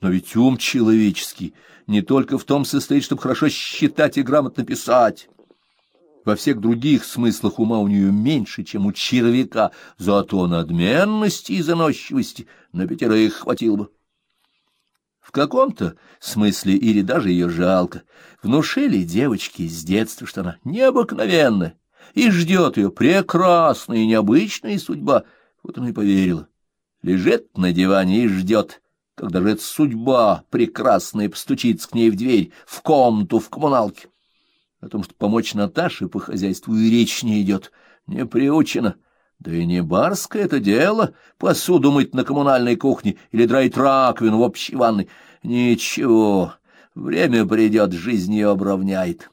Но ведь ум человеческий не только в том состоит, чтобы хорошо считать и грамотно писать. Во всех других смыслах ума у нее меньше, чем у червяка, зато надменности и заносчивости на пятерых хватило бы. В каком-то смысле или даже ее жалко. Внушили девочки с детства, что она необыкновенная, и ждет ее прекрасная и необычная судьба. Вот она и поверила. Лежит на диване и ждет, когда же эта судьба прекрасная постучится к ней в дверь, в комнату, в коммуналке. О том, что помочь Наташе по хозяйству и речь не идет, не приучена. Да и не барское это дело посуду мыть на коммунальной кухне или драить раковину в общей ванной. Ничего, время придет, жизнь ее обравняет.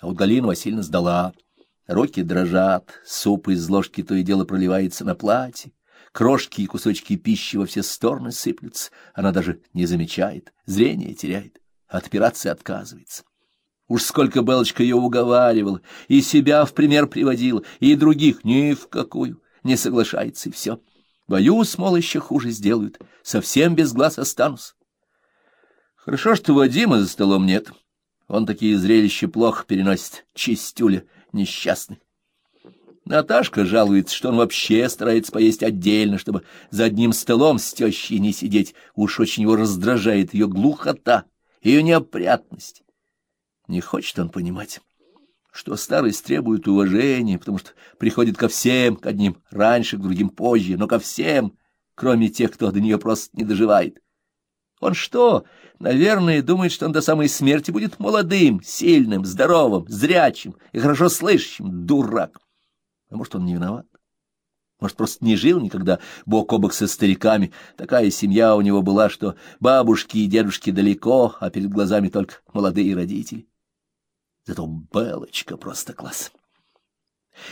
А вот Галина Васильевна сдала. Руки дрожат, суп из ложки то и дело проливается на платье. Крошки и кусочки пищи во все стороны сыплются. Она даже не замечает, зрение теряет, от операции отказывается. Уж сколько Белочка ее уговаривала, и себя в пример приводила, и других ни в какую, не соглашается, и все. Боюсь, мол, еще хуже сделают, совсем без глаз останусь. Хорошо, что Вадима за столом нет. Он такие зрелища плохо переносит, чистюля несчастный. Наташка жалуется, что он вообще старается поесть отдельно, чтобы за одним столом с тещей не сидеть. Уж очень его раздражает ее глухота, ее неопрятность. Не хочет он понимать, что старость требует уважения, потому что приходит ко всем, к одним раньше, к другим позже, но ко всем, кроме тех, кто до нее просто не доживает. Он что, наверное, думает, что он до самой смерти будет молодым, сильным, здоровым, зрячим и хорошо слышащим, дурак. Может, он не виноват? Может, просто не жил никогда бок о бок со стариками. Такая семья у него была, что бабушки и дедушки далеко, а перед глазами только молодые родители. Зато Белочка просто класс.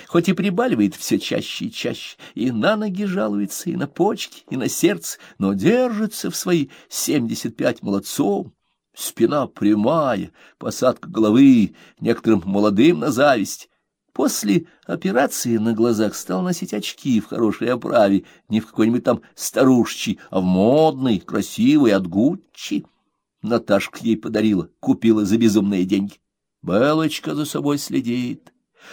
Хоть и прибаливает все чаще и чаще, и на ноги жалуется, и на почки, и на сердце, но держится в свои семьдесят пять молодцом. Спина прямая, посадка головы, некоторым молодым на зависть. После операции на глазах стал носить очки в хорошей оправе, не в какой-нибудь там старушечий, а в модной, красивой, от Гуччи. Наташка ей подарила, купила за безумные деньги. Белочка за собой следит.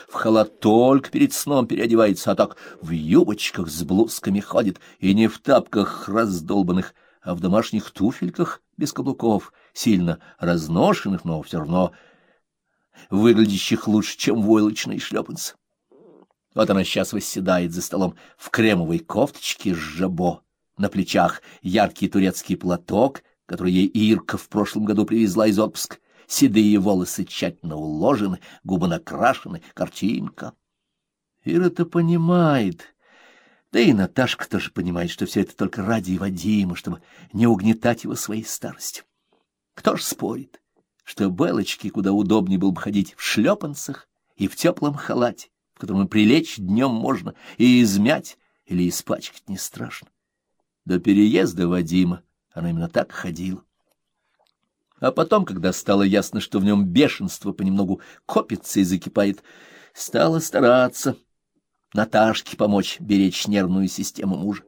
В халат только перед сном переодевается, а так в юбочках с блузками ходит, и не в тапках раздолбанных, а в домашних туфельках без каблуков, сильно разношенных, но все равно выглядящих лучше, чем войлочные шлепанцы. Вот она сейчас восседает за столом в кремовой кофточке с жабо, на плечах яркий турецкий платок, который ей Ирка в прошлом году привезла из отпуска, седые волосы тщательно уложены, губы накрашены, картинка. Ира-то понимает, да и Наташка тоже понимает, что все это только ради Вадима, чтобы не угнетать его своей старостью. Кто ж спорит? Что Белочке куда удобнее было бы ходить в шлепанцах и в теплом халате, в котором и прилечь днем можно, и измять или испачкать не страшно. До переезда Вадима она именно так ходила. А потом, когда стало ясно, что в нем бешенство понемногу копится и закипает, стала стараться Наташке помочь беречь нервную систему мужа.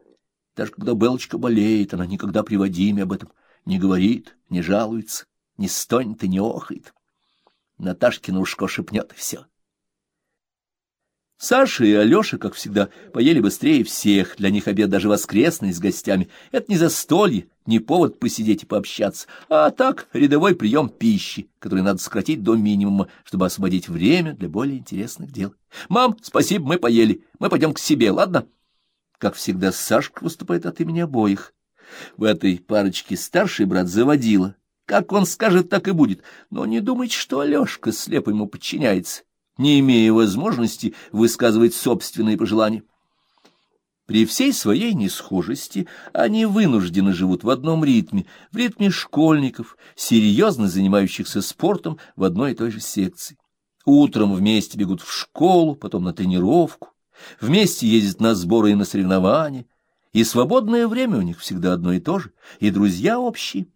Даже когда Белочка болеет, она никогда при Вадиме об этом не говорит, не жалуется не стонет и не охает. Наташкина ушко шепнет, и все. Саша и Алеша, как всегда, поели быстрее всех, для них обед даже воскресный с гостями. Это не застолье, не повод посидеть и пообщаться, а так рядовой прием пищи, который надо сократить до минимума, чтобы освободить время для более интересных дел. «Мам, спасибо, мы поели, мы пойдем к себе, ладно?» Как всегда, Сашка выступает от имени обоих. В этой парочке старший брат заводила, как он скажет, так и будет. Но не думайте, что Алешка слепо ему подчиняется, не имея возможности высказывать собственные пожелания. При всей своей несхожести они вынуждены живут в одном ритме, в ритме школьников, серьезно занимающихся спортом в одной и той же секции. Утром вместе бегут в школу, потом на тренировку, вместе ездят на сборы и на соревнования, и свободное время у них всегда одно и то же, и друзья общие.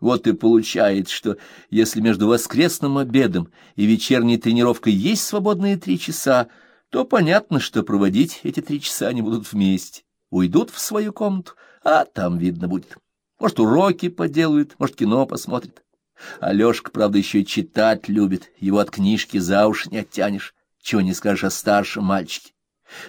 Вот и получается, что если между воскресным обедом и вечерней тренировкой есть свободные три часа, то понятно, что проводить эти три часа они будут вместе. Уйдут в свою комнату, А там видно будет. Может, уроки поделают, может, кино посмотрит. Алешка, правда, еще читать любит, его от книжки за уши не оттянешь, чего не скажешь о старшем мальчике.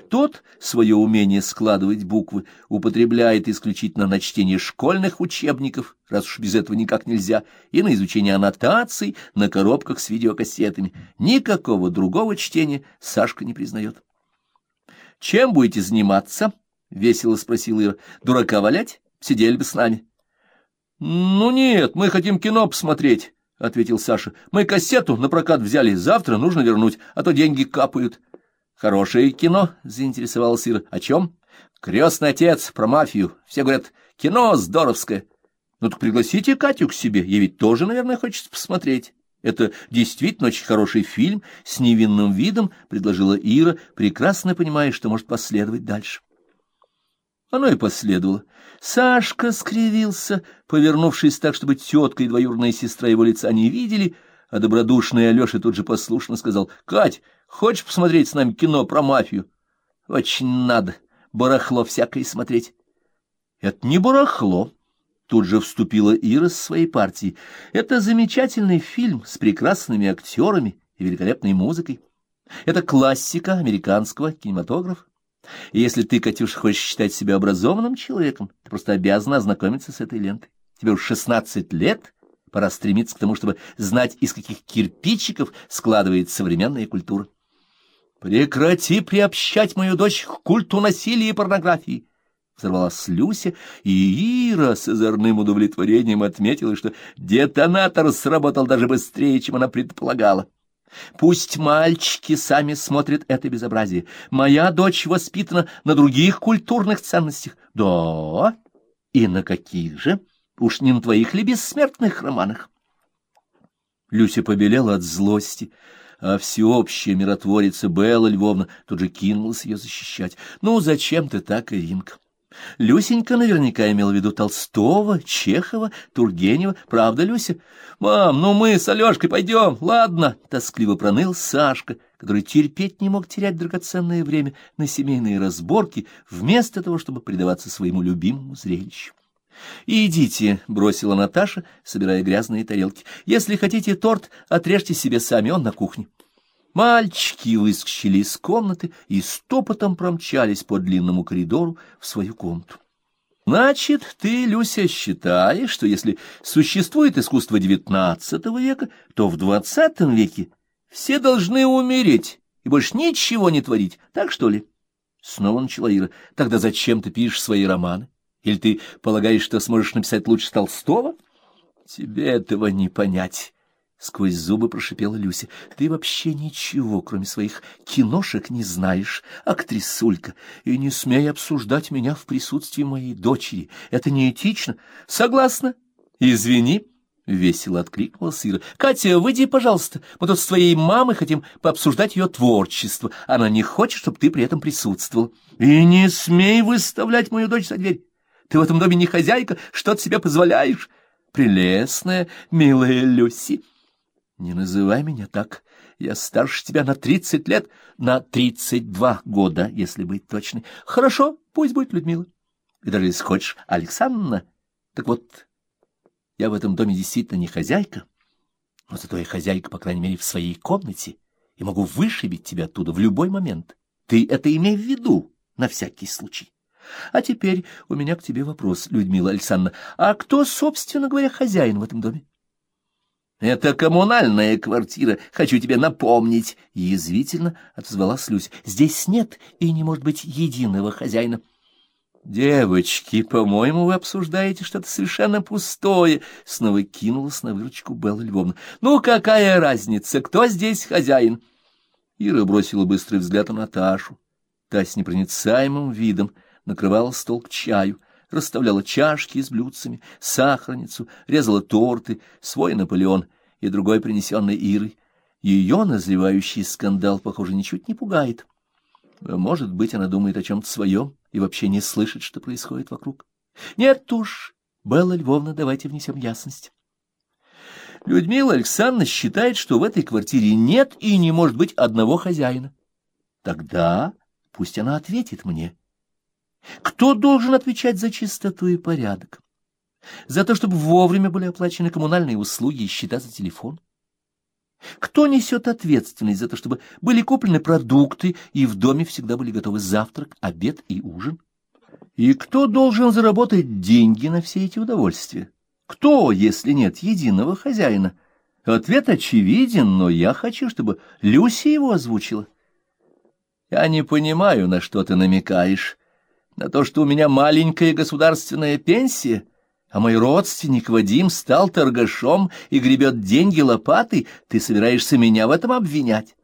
Тот свое умение складывать буквы употребляет исключительно на чтение школьных учебников, раз уж без этого никак нельзя, и на изучение аннотаций на коробках с видеокассетами. Никакого другого чтения Сашка не признает. — Чем будете заниматься? — весело спросил Ира. — Дурака валять? Сидели бы с нами. — Ну нет, мы хотим кино посмотреть, — ответил Саша. — Мы кассету на прокат взяли, завтра нужно вернуть, а то деньги капают. — Хорошее кино, — заинтересовался Ира. О чем? Крестный отец, про мафию. Все говорят, кино здоровское. Ну так пригласите Катю к себе, ей ведь тоже, наверное, хочется посмотреть. Это действительно очень хороший фильм, с невинным видом, — предложила Ира, прекрасно понимая, что может последовать дальше. Оно и последовало. Сашка скривился, повернувшись так, чтобы тетка и двоюродная сестра его лица не видели, а добродушный Алеша тут же послушно сказал, — Кать, Хочешь посмотреть с нами кино про мафию? Очень надо. Барахло всякое смотреть. Это не барахло. Тут же вступила Ира с своей партией. Это замечательный фильм с прекрасными актерами и великолепной музыкой. Это классика американского кинематографа. И если ты, Катюша, хочешь считать себя образованным человеком, ты просто обязана ознакомиться с этой лентой. Тебе уж шестнадцать лет, пора стремиться к тому, чтобы знать, из каких кирпичиков складывается современная культура. Прекрати приобщать мою дочь к культу насилия и порнографии. Взорвалась Люся, и Ира с озорным удовлетворением отметила, что детонатор сработал даже быстрее, чем она предполагала. Пусть мальчики сами смотрят это безобразие. Моя дочь воспитана на других культурных ценностях. Да, и на каких же? Уж не на твоих ли бессмертных романах? Люся побелела от злости а всеобщая миротворица Белла Львовна тут же кинулась ее защищать. «Ну, зачем ты так, Иринка?» Люсенька наверняка имела в виду Толстого, Чехова, Тургенева. Правда, Люся? «Мам, ну мы с Алешкой пойдем, ладно?» — тоскливо проныл Сашка, который терпеть не мог терять драгоценное время на семейные разборки, вместо того, чтобы предаваться своему любимому зрелищу. «Идите», — бросила Наташа, собирая грязные тарелки. «Если хотите торт, отрежьте себе сами, он на кухне». Мальчики выскочили из комнаты и стопотом промчались по длинному коридору в свою комнату. Значит, ты, Люся, считаешь, что если существует искусство XIX века, то в XX веке все должны умереть и больше ничего не творить, так что ли? Снова начала Ира. Тогда зачем ты пишешь свои романы? Или ты полагаешь, что сможешь написать лучше Толстого? Тебе этого не понять. Сквозь зубы прошипела Люся. Ты вообще ничего, кроме своих киношек, не знаешь, актрисулька. И не смей обсуждать меня в присутствии моей дочери. Это неэтично. Согласна? Извини. — весело откликнула Ира. — Катя, выйди, пожалуйста. Мы тут с твоей мамой хотим пообсуждать ее творчество. Она не хочет, чтобы ты при этом присутствовал. И не смей выставлять мою дочь за дверь. Ты в этом доме не хозяйка, что ты себе позволяешь? Прелестная, милая Люси. Не называй меня так. Я старше тебя на тридцать лет, на тридцать два года, если быть точной. Хорошо, пусть будет Людмила. И даже если хочешь, Александра. Так вот, я в этом доме действительно не хозяйка, но зато я хозяйка, по крайней мере, в своей комнате, и могу вышибить тебя оттуда в любой момент. Ты это имей в виду на всякий случай. А теперь у меня к тебе вопрос, Людмила Александровна. А кто, собственно говоря, хозяин в этом доме? Это коммунальная квартира, хочу тебе напомнить, — язвительно отозвалась Люся. Здесь нет и не может быть единого хозяина. «Девочки, по-моему, вы обсуждаете что-то совершенно пустое», — снова кинулась на выручку Белла Львовна. «Ну, какая разница, кто здесь хозяин?» Ира бросила быстрый взгляд на Наташу. Та с непроницаемым видом накрывала стол к чаю, расставляла чашки с блюдцами, сахарницу, резала торты, свой Наполеон и другой принесенный Ирой. Ее назревающий скандал, похоже, ничуть не пугает. Может быть, она думает о чем-то своем и вообще не слышит, что происходит вокруг. Нет уж, Белла Львовна, давайте внесем ясность. Людмила Александровна считает, что в этой квартире нет и не может быть одного хозяина. Тогда пусть она ответит мне. Кто должен отвечать за чистоту и порядок? За то, чтобы вовремя были оплачены коммунальные услуги и счета за телефон? Кто несет ответственность за то, чтобы были куплены продукты и в доме всегда были готовы завтрак, обед и ужин? И кто должен заработать деньги на все эти удовольствия? Кто, если нет единого хозяина? Ответ очевиден, но я хочу, чтобы Люси его озвучила. Я не понимаю, на что ты намекаешь. На то, что у меня маленькая государственная пенсия, а мой родственник Вадим стал торгашом и гребет деньги лопатой, ты собираешься меня в этом обвинять?